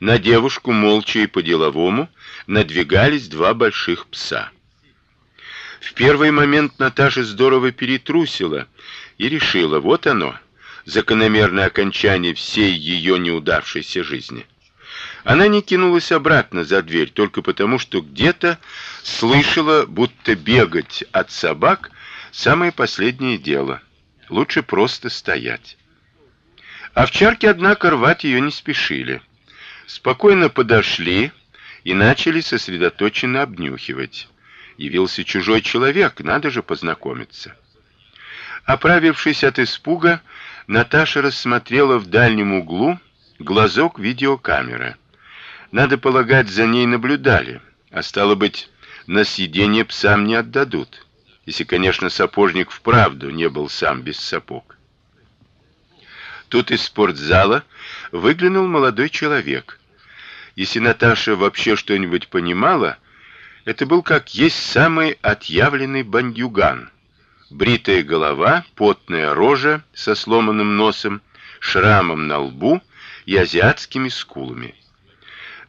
На девушку молча и по-деловому надвигались два больших пса. В первый момент Наташа здорово перетрусила и решила: вот оно, закономерное окончание всей ее неудавшейся жизни. Она не кинулась обратно за дверь только потому, что где-то слышала, будто бегать от собак самое последнее дело. Лучше просто стоять. Овчарки, однако, рвать ее не спешили. Спокойно подошли и начали сосредоточенно обнюхивать. Явился чужой человек, надо же познакомиться. Оправившись от испуга, Наташа рассмотрела в дальнем углу глазок видеокамеры. Надо полагать, за ней наблюдали, а стало быть, на съедение псам не отдадут. Если, конечно, сапожник вправду не был сам без сапог. Тут из спортзала выглянул молодой человек. Если Наташа вообще что-нибудь понимала, это был как есть самый отъявленный бандюган бритая голова, потная рожа со сломанным носом, шрамом на лбу и азиатскими скулами.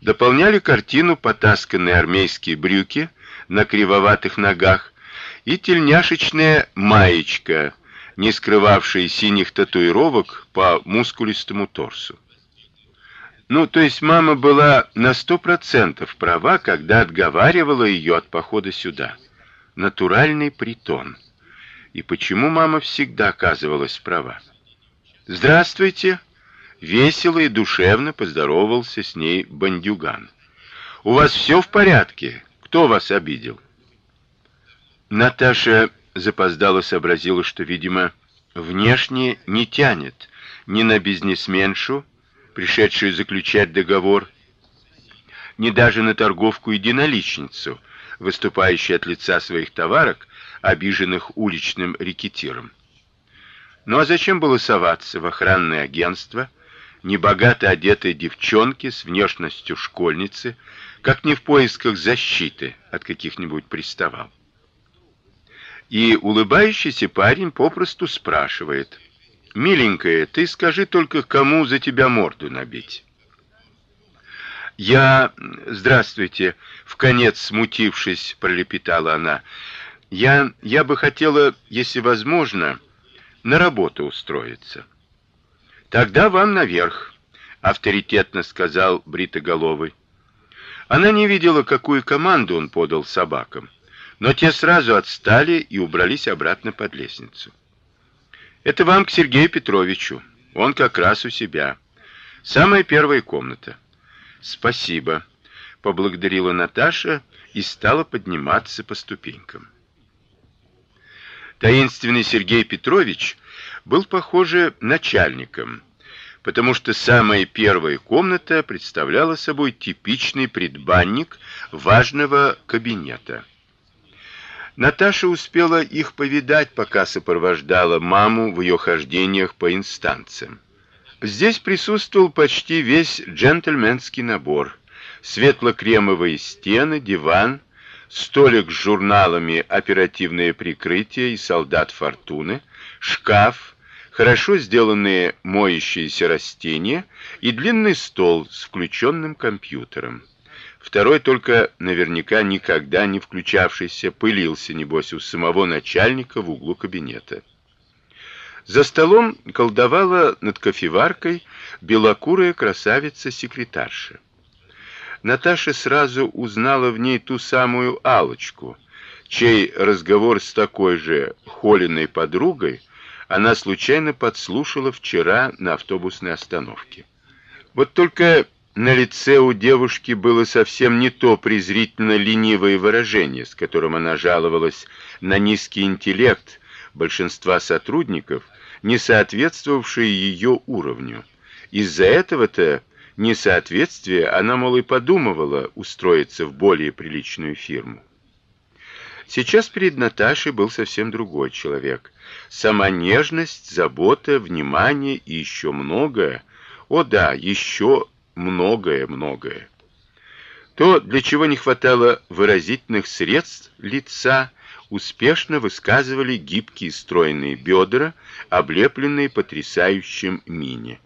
Дополняли картину потасканные армейские брюки на кривоватых ногах и тельняшечная маечка, не скрывавшая синих татуировок по мускулистому торсу. Ну, то есть мама была на сто процентов права, когда отговаривала ее от похода сюда. Натуральный притон. И почему мама всегда оказывалась права? Здравствуйте, весело и душевно поздоровался с ней бандюган. У вас все в порядке? Кто вас обидел? Наташа запоздало сообразила, что, видимо, внешне не тянет ни на бизнесменшу, пришедшую заключать договор, ни даже на торговку единоличницу, выступающую от лица своих товарок обиженных уличным рекетиром. Ну а зачем было соваться в охранное агентство небогато одетой девчонки с внешностью школьницы, как не в поисках защиты от каких-нибудь приставал? И улыбающийся парень попросту спрашивает: "Миленькая, ты скажи только, кому за тебя морду набить?" Я, здравствуйте, в конец смутившись, пролепетала она. Я я бы хотела, если возможно, на работу устроиться. Тогда вам наверх, авторитетно сказал бритоголовый. Она не видела, какую команду он подал собакам, но те сразу отстали и убрались обратно под лестницу. Это вам к Сергею Петровичу. Он как раз у себя. Самая первая комната. Спасибо, поблагодарила Наташа и стала подниматься по ступенькам. Таинственный Сергей Петрович был, похоже, начальником, потому что самая первая комната представляла собой типичный предбанник важного кабинета. Наташа успела их повидать, пока сопровождала маму в ее хождениях по инстанциям. Здесь присутствовал почти весь джентльменский набор: светло-кремовые стены, диван, столик с журналами Оперативное прикрытие и Солдат фортуны, шкаф, хорошо сделанные моющиеся растения и длинный стол с включенным компьютером. Второй только наверняка никогда не включавшийся, пылился небось у самого начальника в углу кабинета. За столом колдовала над кофеваркой белокурая красавица-секретарша. Наташа сразу узнала в ней ту самую Алочку, чей разговор с такой же Холиной подругой она случайно подслушала вчера на автобусной остановке. Вот только на лице у девушки было совсем не то презрительно ленивое выражение, с которым она жаловалась на низкий интеллект большинства сотрудников, не соответствовавший ее уровню. Из-за этого-то несоответствия она, мол, и подумывала устроиться в более приличную фирму. Сейчас перед Наташей был совсем другой человек. Сама нежность, забота, внимание и еще многое. О да, еще многое-многое. То, для чего не хватало выразительных средств лица, успешно высказывали гибкие стройные бедра, облепленные потрясающим мини.